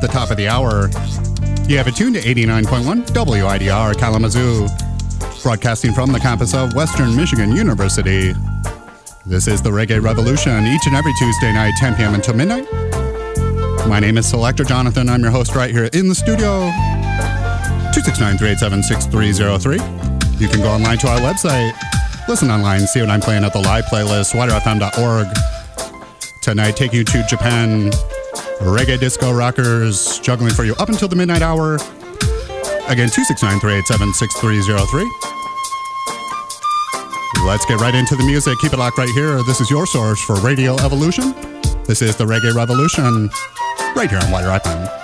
the top of the hour. You have it tuned to 89.1 WIDR Kalamazoo, broadcasting from the campus of Western Michigan University. This is the Reggae Revolution, each and every Tuesday night, 10 p.m. until midnight. My name is Selector Jonathon. I'm your host right here in the studio. 269 387 6303. You can go online to our website, listen online, see what I'm playing at the live playlist, widrfm.org. Tonight, taking you to Japan, reggae disco rockers juggling for you up until the midnight hour. Again, 269 387 6303. Let's get right into the music. Keep it locked right here. This is your source for Radio Evolution. This is the Reggae Revolution, right here on WIDR FM.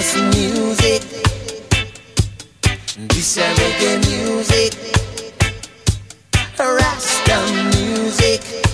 just music. This a reggae music, Rasta music.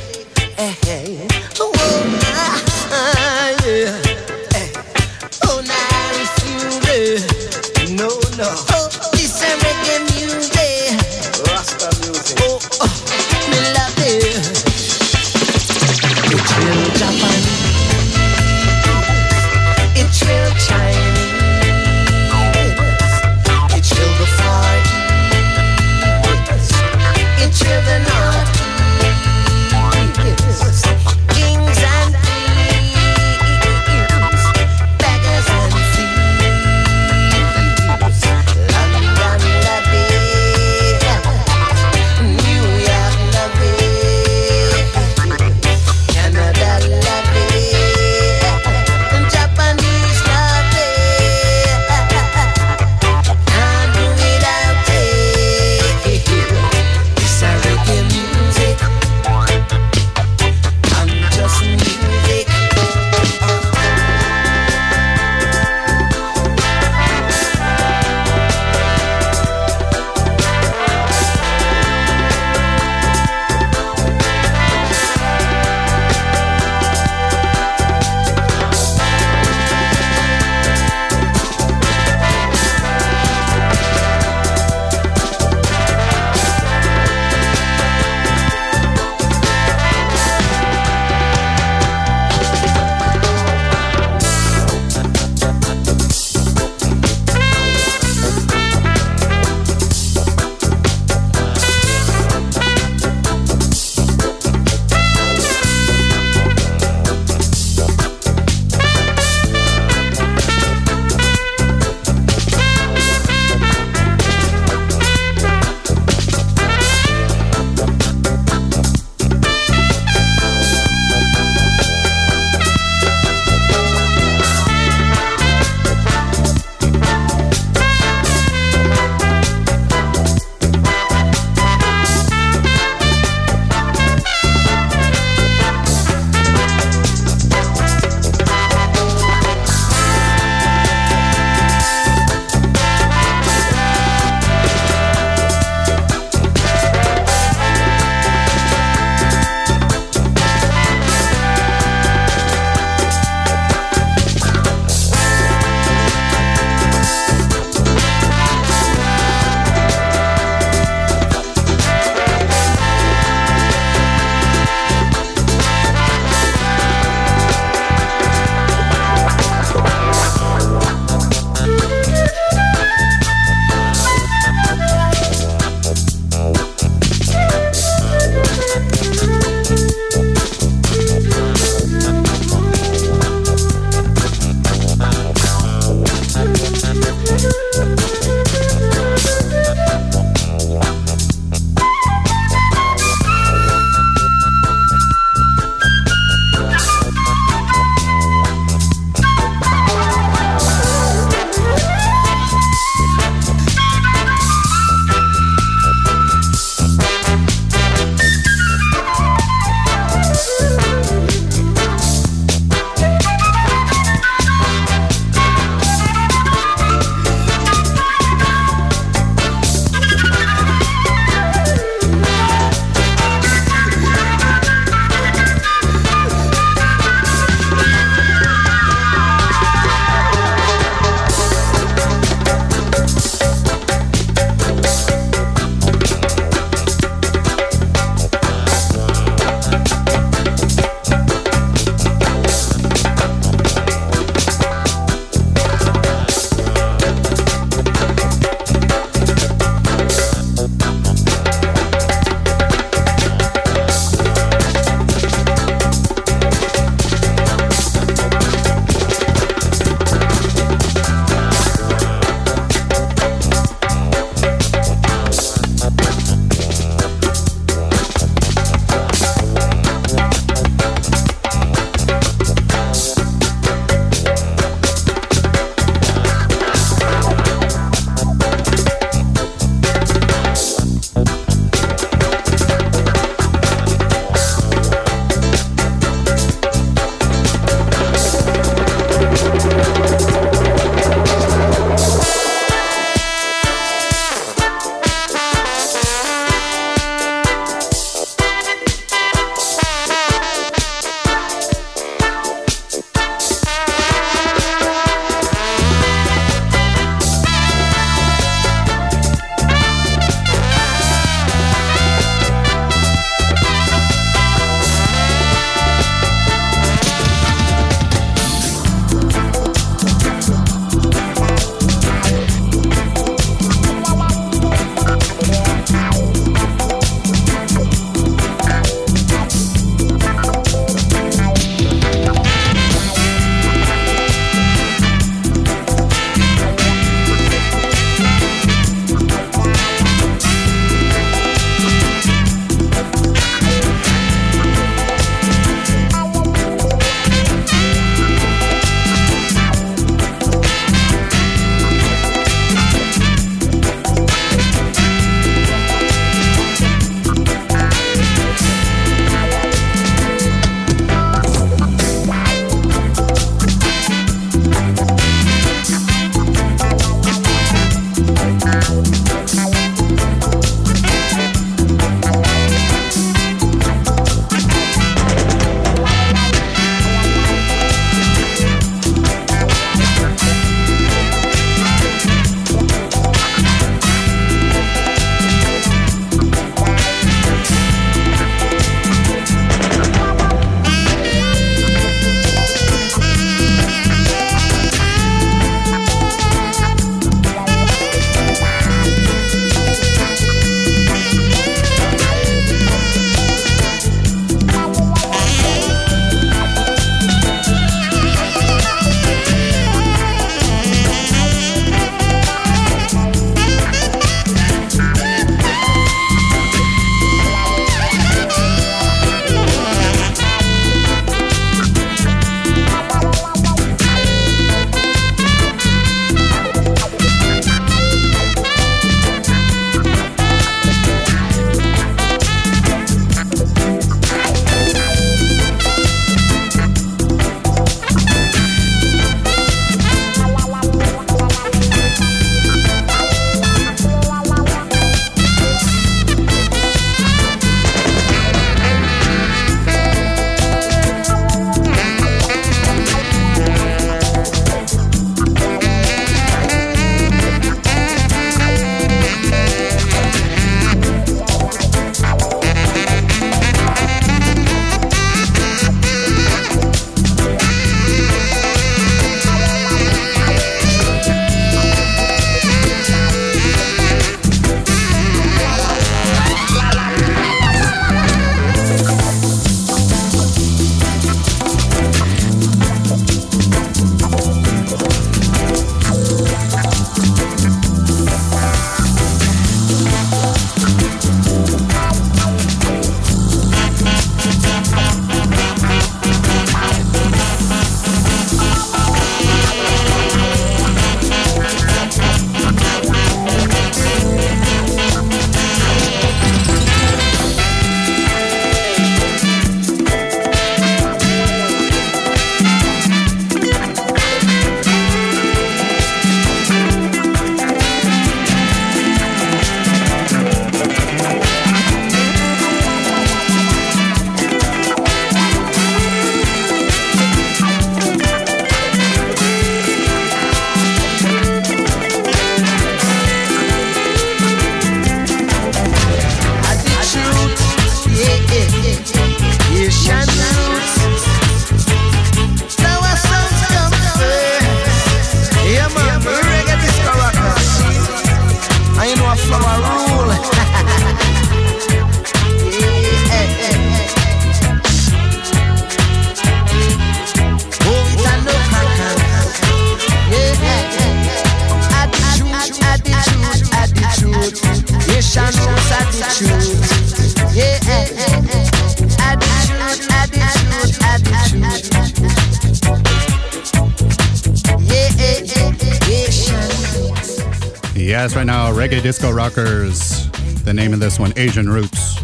This one, Asian Roots.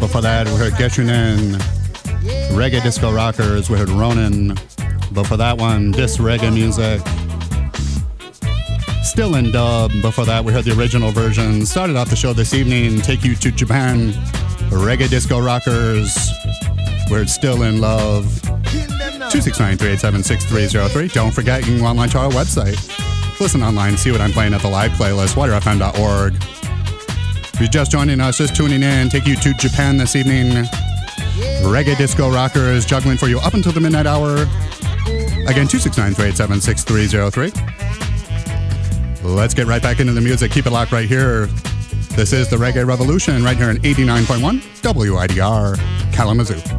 Before that, we heard Geshunin. Reggae Disco Rockers. We heard Ronin. Before that one, this reggae music. Still in dub. Before that, we heard the original version. Started off the show this evening, Take You to Japan. Reggae Disco Rockers. We're still in love. 269 387 6303. Don't forget, you can go online to our website listen online, see what I'm playing at the live playlist, widrfm.org. You're just joining us, just tuning in, take you to Japan this evening. Reggae Disco Rockers juggling for you up until the midnight hour. Again, 269 387 Let's get right back into the music. Keep it locked right here. This is the Reggae Revolution right here in 89.1 WIDR Kalamazoo.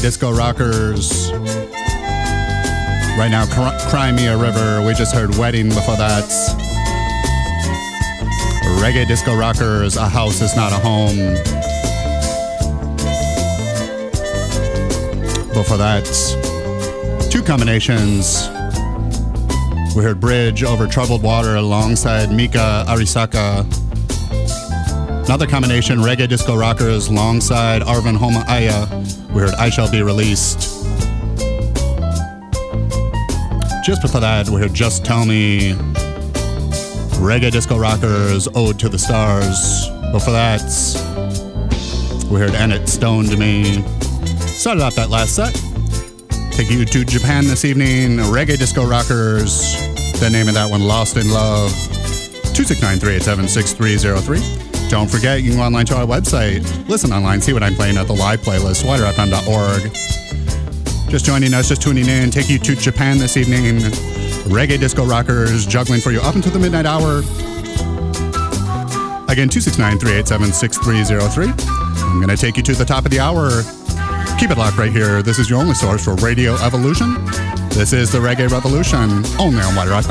Disco Rockers. Right now, Cry Me a River. We just heard Wedding before that. Reggae Disco Rockers, A House is Not a Home. Before that, two combinations. We heard Bridge over Troubled Water alongside Mika Arisaka. Another combination, Reggae Disco Rockers alongside Arvin Homa Aya. We heard I Shall Be Released. Just before that, we heard Just Tell Me. Reggae Disco Rockers, Ode to the Stars. Before that, we heard And It Stoned Me. Started off that last set. Take you to Japan this evening. Reggae Disco Rockers. The name of that one, Lost in Love. 269 387 6303. Don't forget, you can go online to our website. Listen online, see what I'm playing at the live playlist, widrfm.org. Just joining us, just tuning in, take you to Japan this evening. Reggae Disco Rockers juggling for you up until the midnight hour. Again, 269 387 6303. I'm going to take you to the top of the hour. Keep it locked right here. This is your only source for Radio Evolution. This is the Reggae Revolution, only on White Rock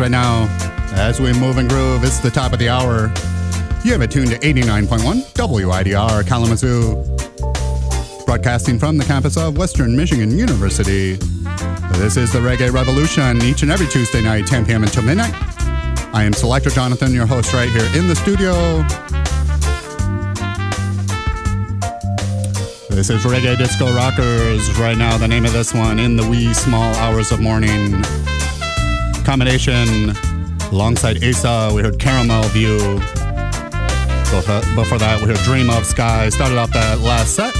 right now, as we move and groove, it's the top of the hour. You have it tuned to 89.1 WIDR Kalamazoo, broadcasting from the campus of Western Michigan University. This is the Reggae Revolution, each and every Tuesday night, 10 p.m. until midnight. I am Selector Jonathon, your host, right here in the studio. This is Reggae Disco Rockers. Right now, the name of this one, In the Wee Small Hours of Morning. Combination alongside Asa, we heard Caramel View. Uh, before that, we heard Dream of Sky. Started off that last set.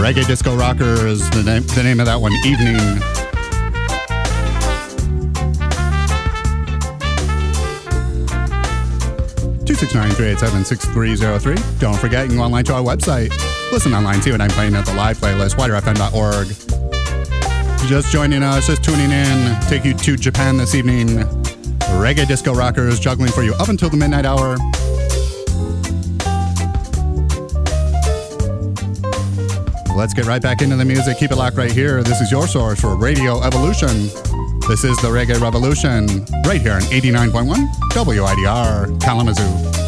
Reggae Disco Rockers, the name, the name of that one, Evening. Two six nine three eight seven six three zero three. Don't forget, you can go online to our website Listen online too, and I'm playing at the live playlist, widrfm.org. Just joining us, just tuning in, take you to Japan this evening. Reggae Disco Rockers juggling for you up until the midnight hour. Let's get right back into the music. Keep it locked right here. This is your source for Radio Evolution. This is the Reggae Revolution, right here on 89.1 WIDR Kalamazoo.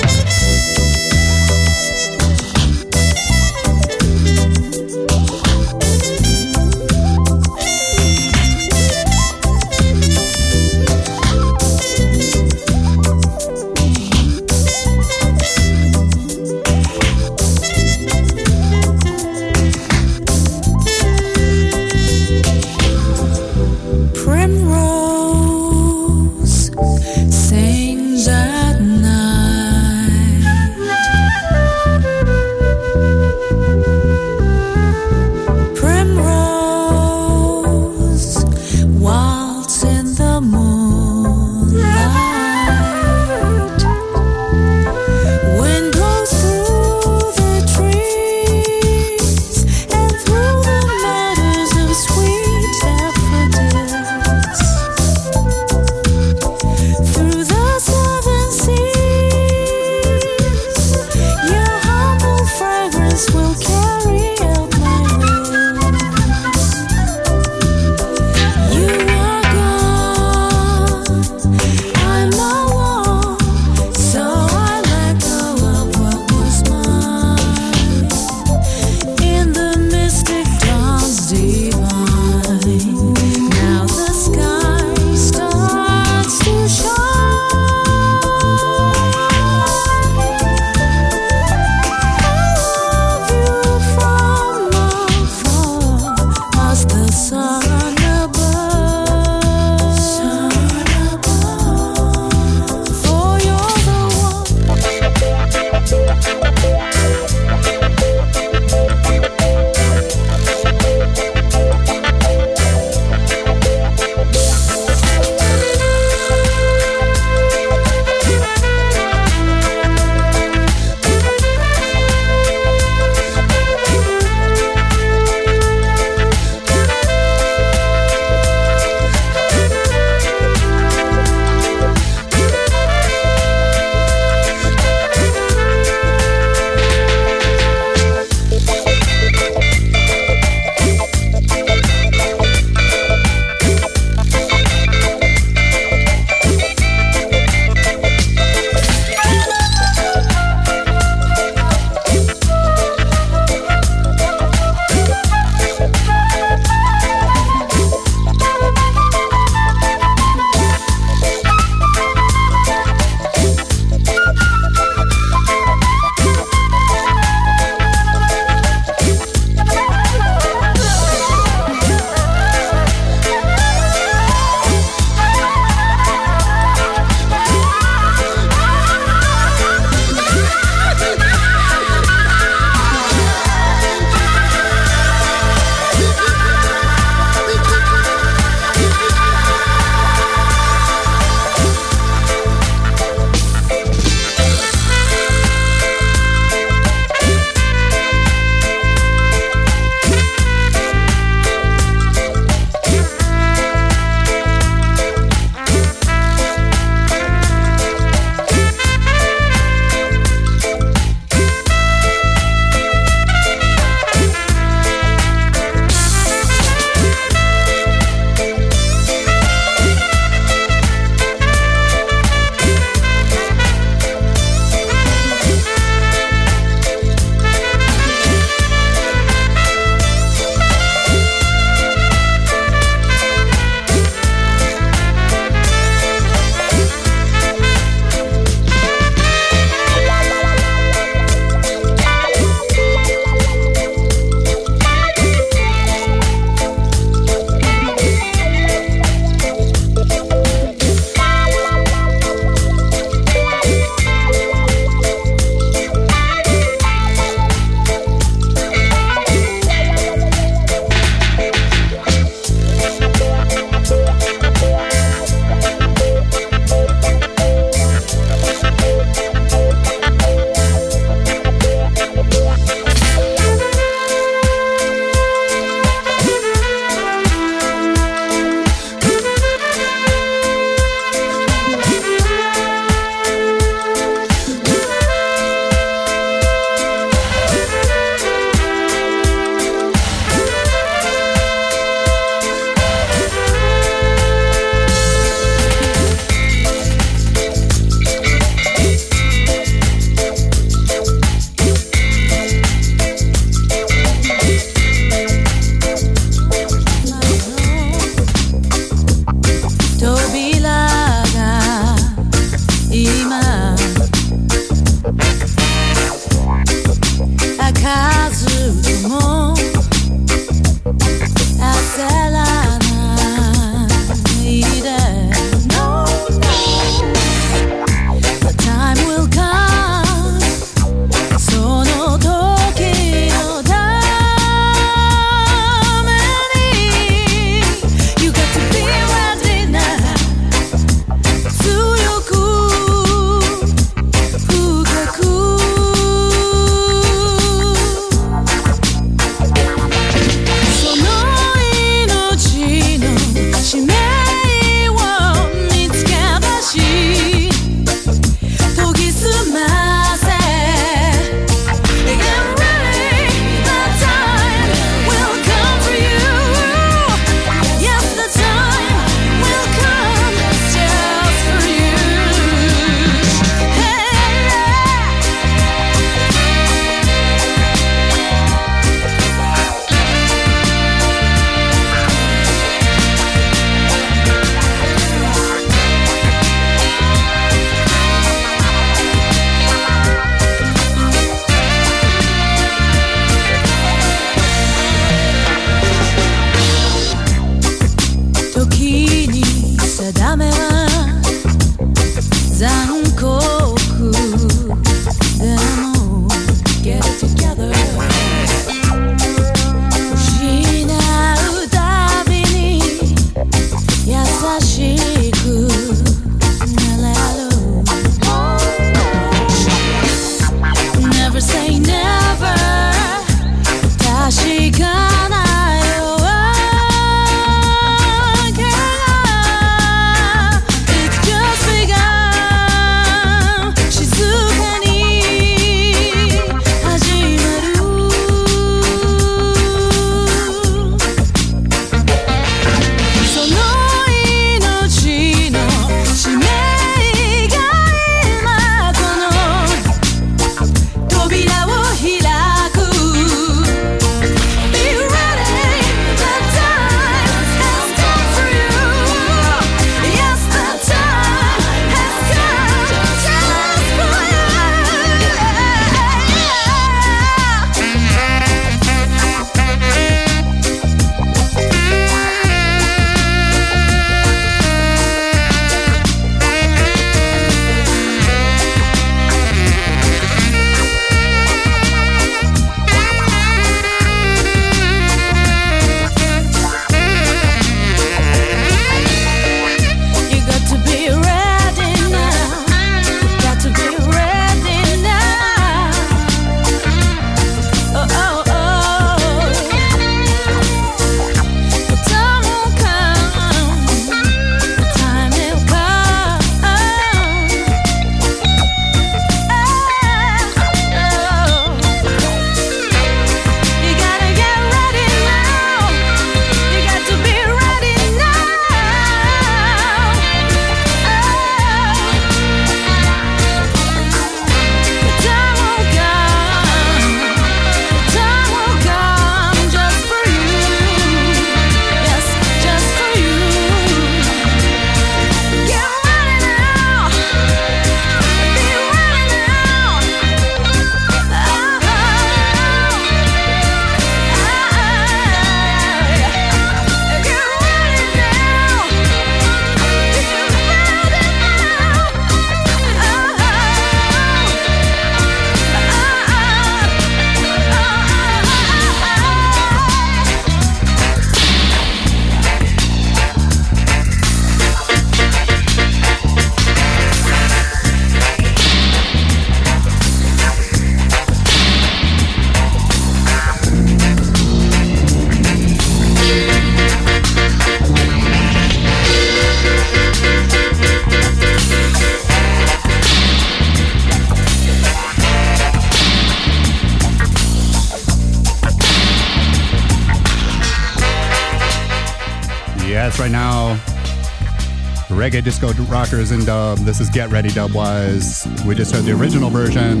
Reggae disco rockers in dub. This is Get Ready Dubwise. We just heard the original version.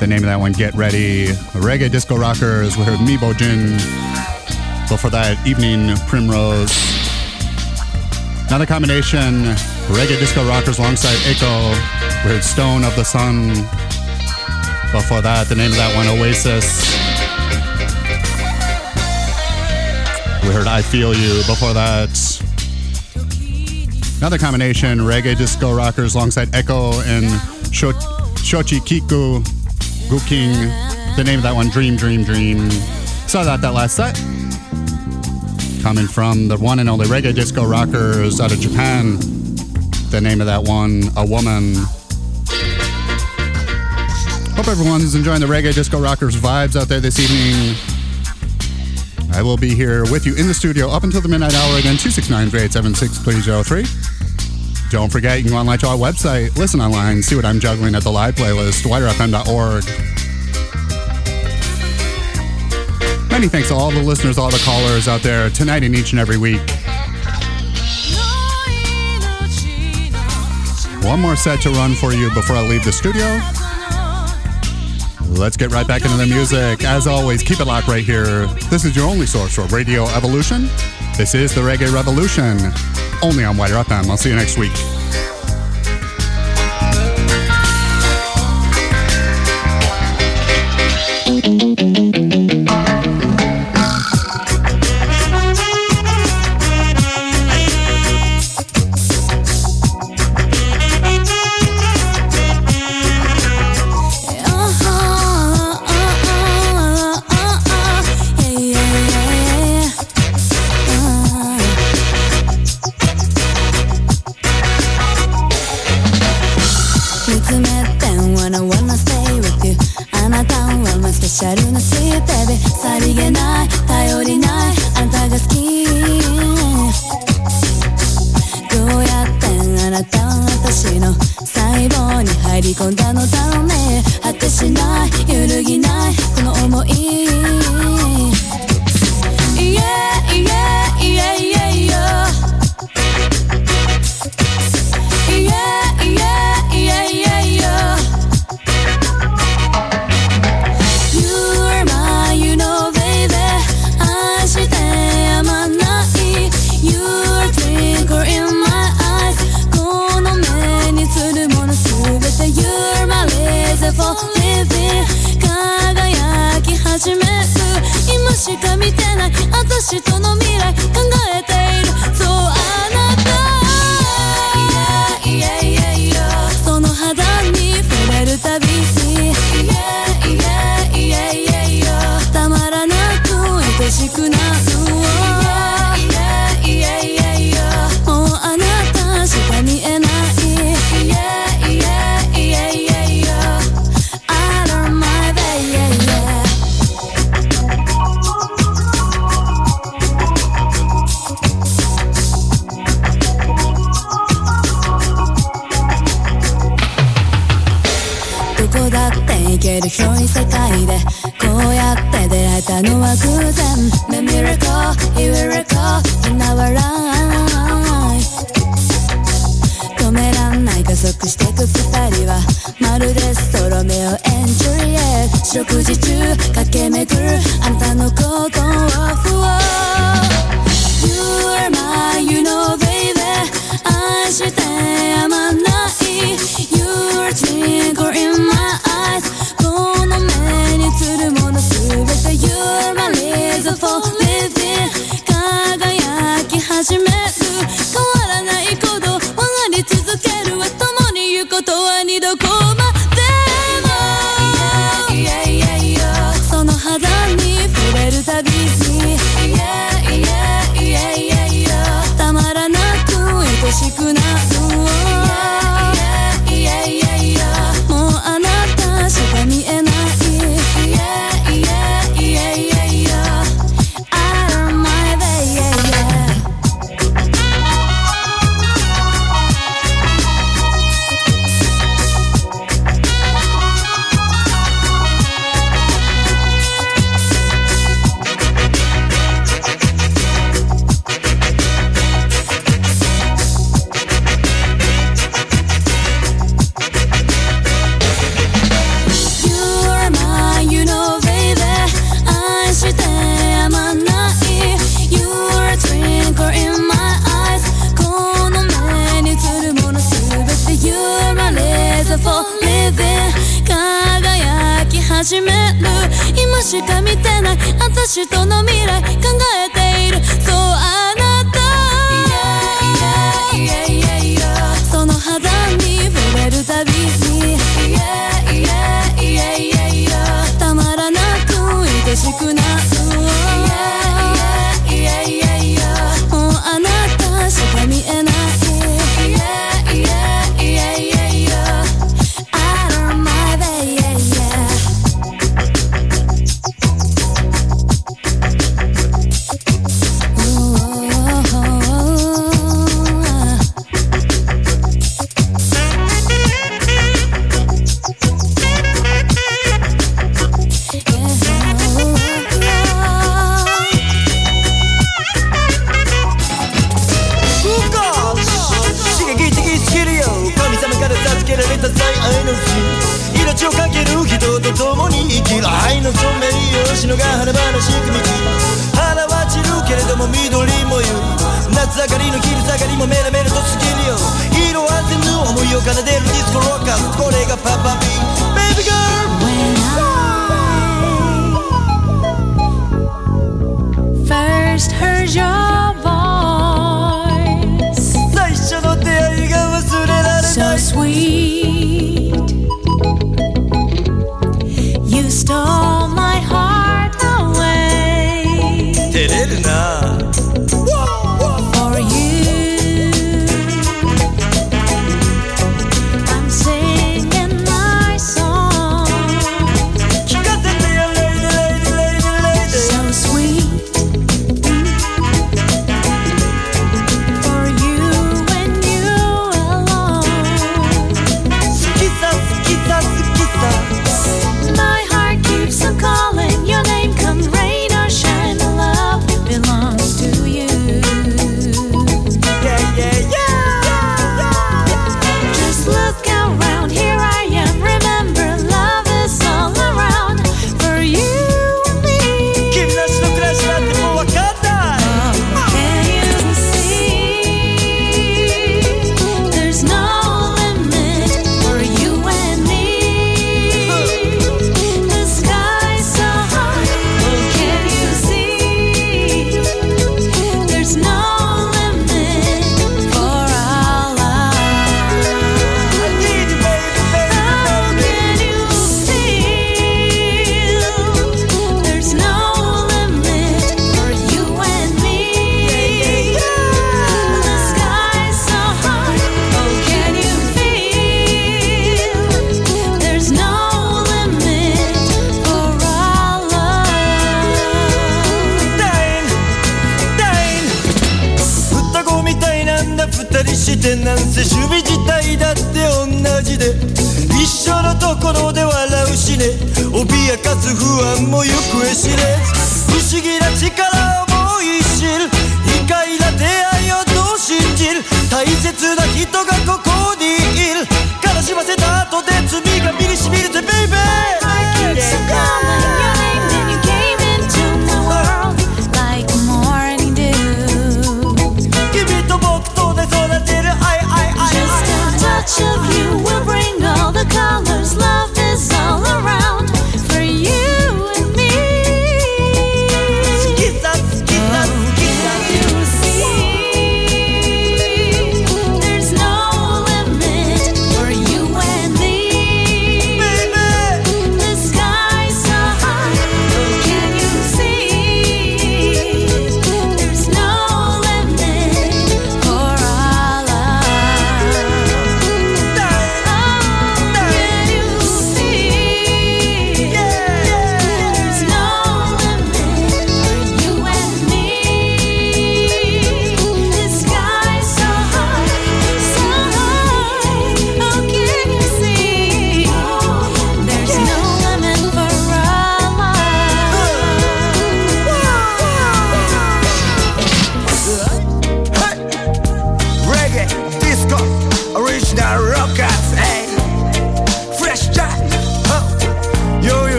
The name of that one, Get Ready. Reggae disco rockers. We heard Mibo Jin. Before that, Evening Primrose. Another combination, reggae disco rockers alongside Echo. We heard Stone of the Sun. Before that, the name of that one, Oasis. We heard I Feel You before that. Another combination, reggae disco rockers alongside Echo and Shochi Kiku Guking. The name of that one, Dream, Dream, Dream. Saw that that last set. Coming from the one and only reggae disco rockers out of Japan. The name of that one, A Woman. Hope everyone's enjoying the reggae disco rockers vibes out there this evening. I will be here with you in the studio up until the midnight hour again, 269 3876 please Don't forget, you can go online to our website, listen online, see what I'm juggling at the live playlist, widrfm.org. Many thanks to all the listeners, all the callers out there tonight and each and every week. One more set to run for you before I leave the studio. Let's get right back into the music. As always, keep it locked right here. This is your only source for Radio Evolution. This is the Reggae Revolution, only on WIDR FM. I'll see you next week. いれるたびにイエイエたまらなく愛しくない